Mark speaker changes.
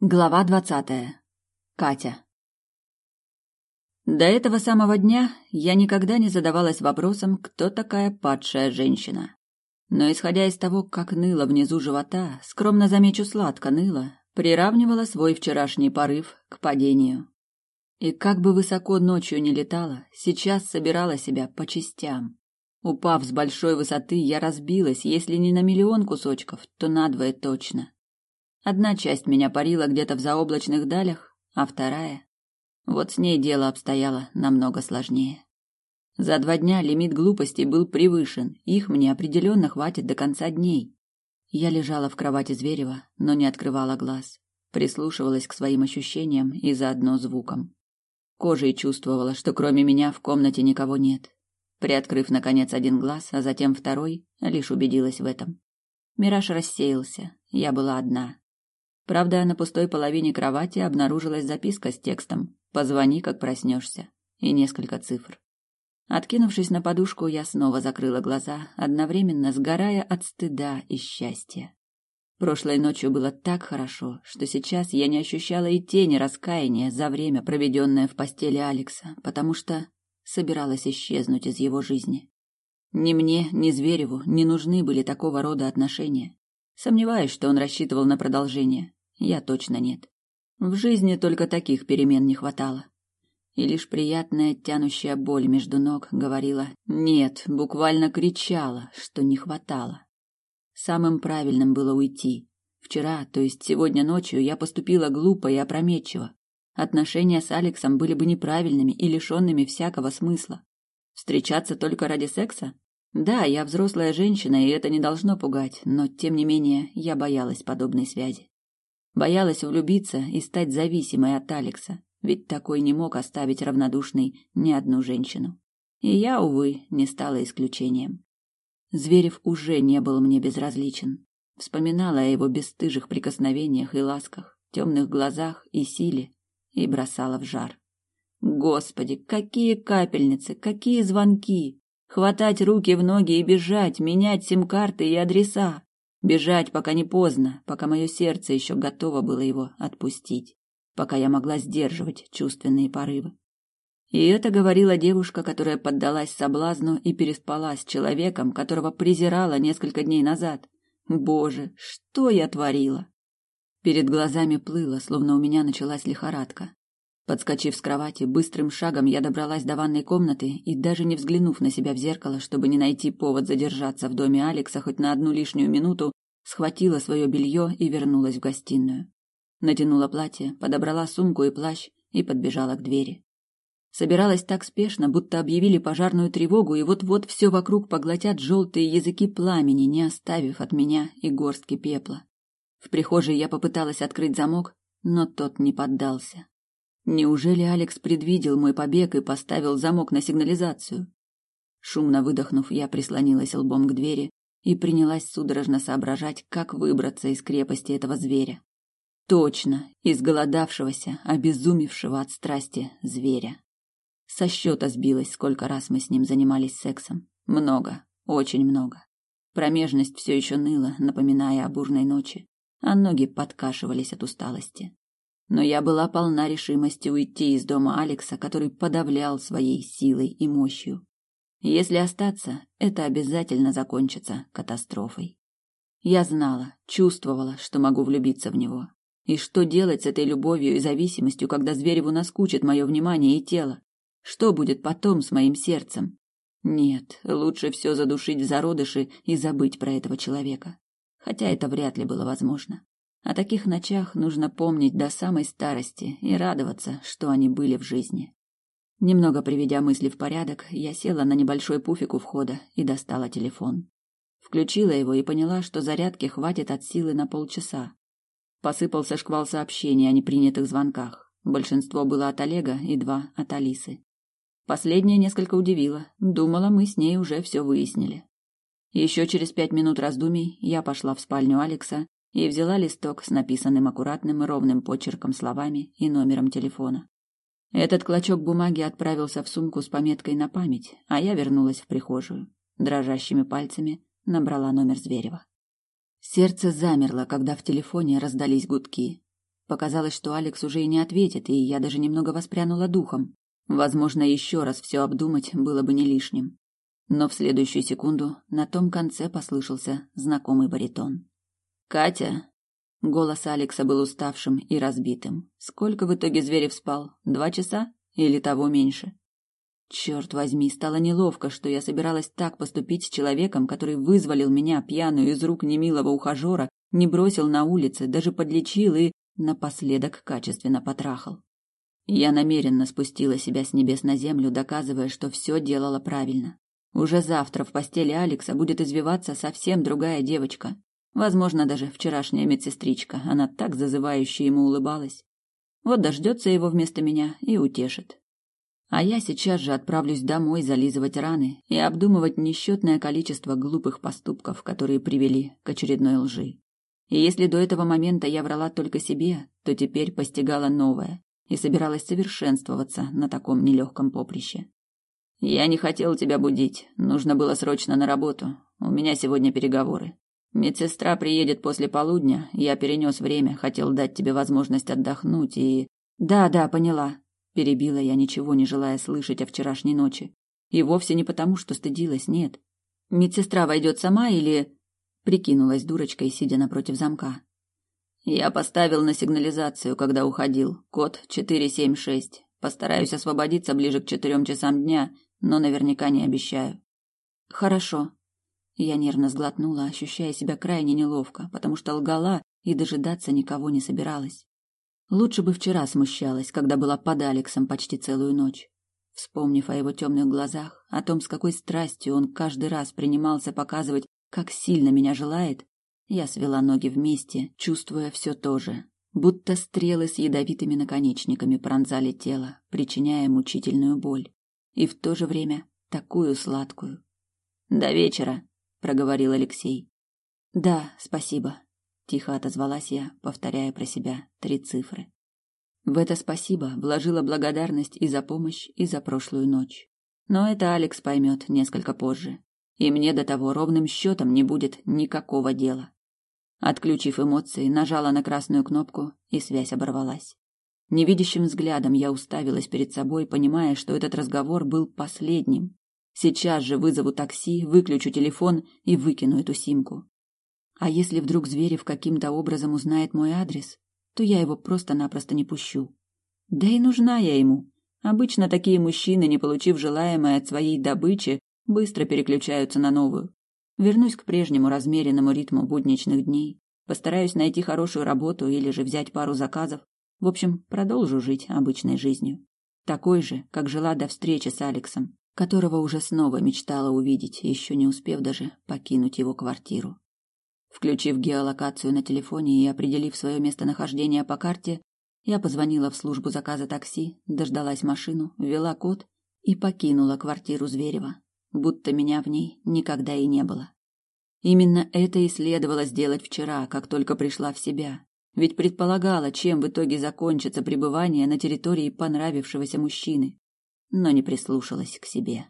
Speaker 1: Глава двадцатая. Катя. До этого самого дня я никогда не задавалась вопросом, кто такая падшая женщина. Но исходя из того, как ныло внизу живота, скромно замечу сладко ныло, приравнивала свой вчерашний порыв к падению. И как бы высоко ночью не летала, сейчас собирала себя по частям. Упав с большой высоты, я разбилась, если не на миллион кусочков, то надвое точно. Одна часть меня парила где-то в заоблачных далях, а вторая... Вот с ней дело обстояло намного сложнее. За два дня лимит глупостей был превышен, их мне определенно хватит до конца дней. Я лежала в кровати Зверева, но не открывала глаз, прислушивалась к своим ощущениям и заодно звукам. Кожей чувствовала, что кроме меня в комнате никого нет. Приоткрыв, наконец, один глаз, а затем второй, лишь убедилась в этом. Мираж рассеялся, я была одна. Правда, на пустой половине кровати обнаружилась записка с текстом «Позвони, как проснешься» и несколько цифр. Откинувшись на подушку, я снова закрыла глаза, одновременно сгорая от стыда и счастья. Прошлой ночью было так хорошо, что сейчас я не ощущала и тени раскаяния за время, проведенное в постели Алекса, потому что собиралась исчезнуть из его жизни. Ни мне, ни Звереву не нужны были такого рода отношения. Сомневаюсь, что он рассчитывал на продолжение. Я точно нет. В жизни только таких перемен не хватало. И лишь приятная тянущая боль между ног говорила «нет», буквально кричала, что не хватало. Самым правильным было уйти. Вчера, то есть сегодня ночью, я поступила глупо и опрометчиво. Отношения с Алексом были бы неправильными и лишенными всякого смысла. Встречаться только ради секса? Да, я взрослая женщина, и это не должно пугать, но, тем не менее, я боялась подобной связи. Боялась влюбиться и стать зависимой от Алекса, ведь такой не мог оставить равнодушной ни одну женщину. И я, увы, не стала исключением. Зверев уже не был мне безразличен. Вспоминала о его бесстыжих прикосновениях и ласках, темных глазах и силе, и бросала в жар. Господи, какие капельницы, какие звонки! Хватать руки в ноги и бежать, менять сим-карты и адреса. Бежать, пока не поздно, пока мое сердце еще готово было его отпустить, пока я могла сдерживать чувственные порывы. И это говорила девушка, которая поддалась соблазну и переспала с человеком, которого презирала несколько дней назад. Боже, что я творила? Перед глазами плыло, словно у меня началась лихорадка. Подскочив с кровати, быстрым шагом я добралась до ванной комнаты и даже не взглянув на себя в зеркало, чтобы не найти повод задержаться в доме Алекса хоть на одну лишнюю минуту, схватила свое белье и вернулась в гостиную. Натянула платье, подобрала сумку и плащ и подбежала к двери. Собиралась так спешно, будто объявили пожарную тревогу, и вот-вот все вокруг поглотят желтые языки пламени, не оставив от меня и горстки пепла. В прихожей я попыталась открыть замок, но тот не поддался. Неужели Алекс предвидел мой побег и поставил замок на сигнализацию? Шумно выдохнув, я прислонилась лбом к двери и принялась судорожно соображать, как выбраться из крепости этого зверя. Точно, изголодавшегося, обезумевшего от страсти зверя. Со счета сбилась, сколько раз мы с ним занимались сексом. Много, очень много. Промежность все еще ныла, напоминая о бурной ночи, а ноги подкашивались от усталости. Но я была полна решимости уйти из дома Алекса, который подавлял своей силой и мощью. Если остаться, это обязательно закончится катастрофой. Я знала, чувствовала, что могу влюбиться в него. И что делать с этой любовью и зависимостью, когда Звереву наскучит мое внимание и тело? Что будет потом с моим сердцем? Нет, лучше все задушить в зародыши и забыть про этого человека. Хотя это вряд ли было возможно. О таких ночах нужно помнить до самой старости и радоваться, что они были в жизни. Немного приведя мысли в порядок, я села на небольшой пуфик у входа и достала телефон. Включила его и поняла, что зарядки хватит от силы на полчаса. Посыпался шквал сообщений о непринятых звонках. Большинство было от Олега и два от Алисы. Последняя несколько удивила. Думала, мы с ней уже все выяснили. Еще через пять минут раздумий я пошла в спальню Алекса и взяла листок с написанным аккуратным и ровным почерком словами и номером телефона. Этот клочок бумаги отправился в сумку с пометкой на память, а я вернулась в прихожую. Дрожащими пальцами набрала номер Зверева. Сердце замерло, когда в телефоне раздались гудки. Показалось, что Алекс уже и не ответит, и я даже немного воспрянула духом. Возможно, еще раз все обдумать было бы не лишним. Но в следующую секунду на том конце послышался знакомый баритон. «Катя!» Голос Алекса был уставшим и разбитым. Сколько в итоге Зверев спал? Два часа? Или того меньше? Черт возьми, стало неловко, что я собиралась так поступить с человеком, который вызволил меня, пьяную, из рук немилого ухажера, не бросил на улице, даже подлечил и напоследок качественно потрахал. Я намеренно спустила себя с небес на землю, доказывая, что все делала правильно. Уже завтра в постели Алекса будет извиваться совсем другая девочка. Возможно, даже вчерашняя медсестричка. Она так зазывающе ему улыбалась. Вот дождется его вместо меня и утешит. А я сейчас же отправлюсь домой зализывать раны и обдумывать несчетное количество глупых поступков, которые привели к очередной лжи. И если до этого момента я врала только себе, то теперь постигала новое и собиралась совершенствоваться на таком нелегком поприще. Я не хотел тебя будить, нужно было срочно на работу. У меня сегодня переговоры. Медсестра приедет после полудня, я перенес время, хотел дать тебе возможность отдохнуть и... Да, да, поняла. Перебила я, ничего не желая слышать о вчерашней ночи. И вовсе не потому, что стыдилась, нет. Медсестра войдет сама или... Прикинулась дурочкой, сидя напротив замка. Я поставил на сигнализацию, когда уходил. Код 476. Постараюсь освободиться ближе к четырем часам дня, но наверняка не обещаю. Хорошо. Я нервно сглотнула, ощущая себя крайне неловко, потому что лгала и дожидаться никого не собиралась. Лучше бы вчера смущалась, когда была под Алексом почти целую ночь. Вспомнив о его темных глазах, о том, с какой страстью он каждый раз принимался показывать как сильно меня желает, я свела ноги вместе, чувствуя все то же, будто стрелы с ядовитыми наконечниками пронзали тело, причиняя мучительную боль, и в то же время такую сладкую. До вечера, проговорил Алексей. Да, спасибо, тихо отозвалась я, повторяя про себя три цифры. В это спасибо вложила благодарность и за помощь, и за прошлую ночь. Но это Алекс поймет несколько позже, и мне до того ровным счетом не будет никакого дела. Отключив эмоции, нажала на красную кнопку, и связь оборвалась. Невидящим взглядом я уставилась перед собой, понимая, что этот разговор был последним. Сейчас же вызову такси, выключу телефон и выкину эту симку. А если вдруг Зверев каким-то образом узнает мой адрес, то я его просто-напросто не пущу. Да и нужна я ему. Обычно такие мужчины, не получив желаемое от своей добычи, быстро переключаются на новую. Вернусь к прежнему размеренному ритму будничных дней, постараюсь найти хорошую работу или же взять пару заказов. В общем, продолжу жить обычной жизнью. Такой же, как жила до встречи с Алексом, которого уже снова мечтала увидеть, еще не успев даже покинуть его квартиру. Включив геолокацию на телефоне и определив свое местонахождение по карте, я позвонила в службу заказа такси, дождалась машину, ввела код и покинула квартиру Зверева будто меня в ней никогда и не было. Именно это и следовало сделать вчера, как только пришла в себя. Ведь предполагала, чем в итоге закончится пребывание на территории понравившегося мужчины, но не прислушалась к себе.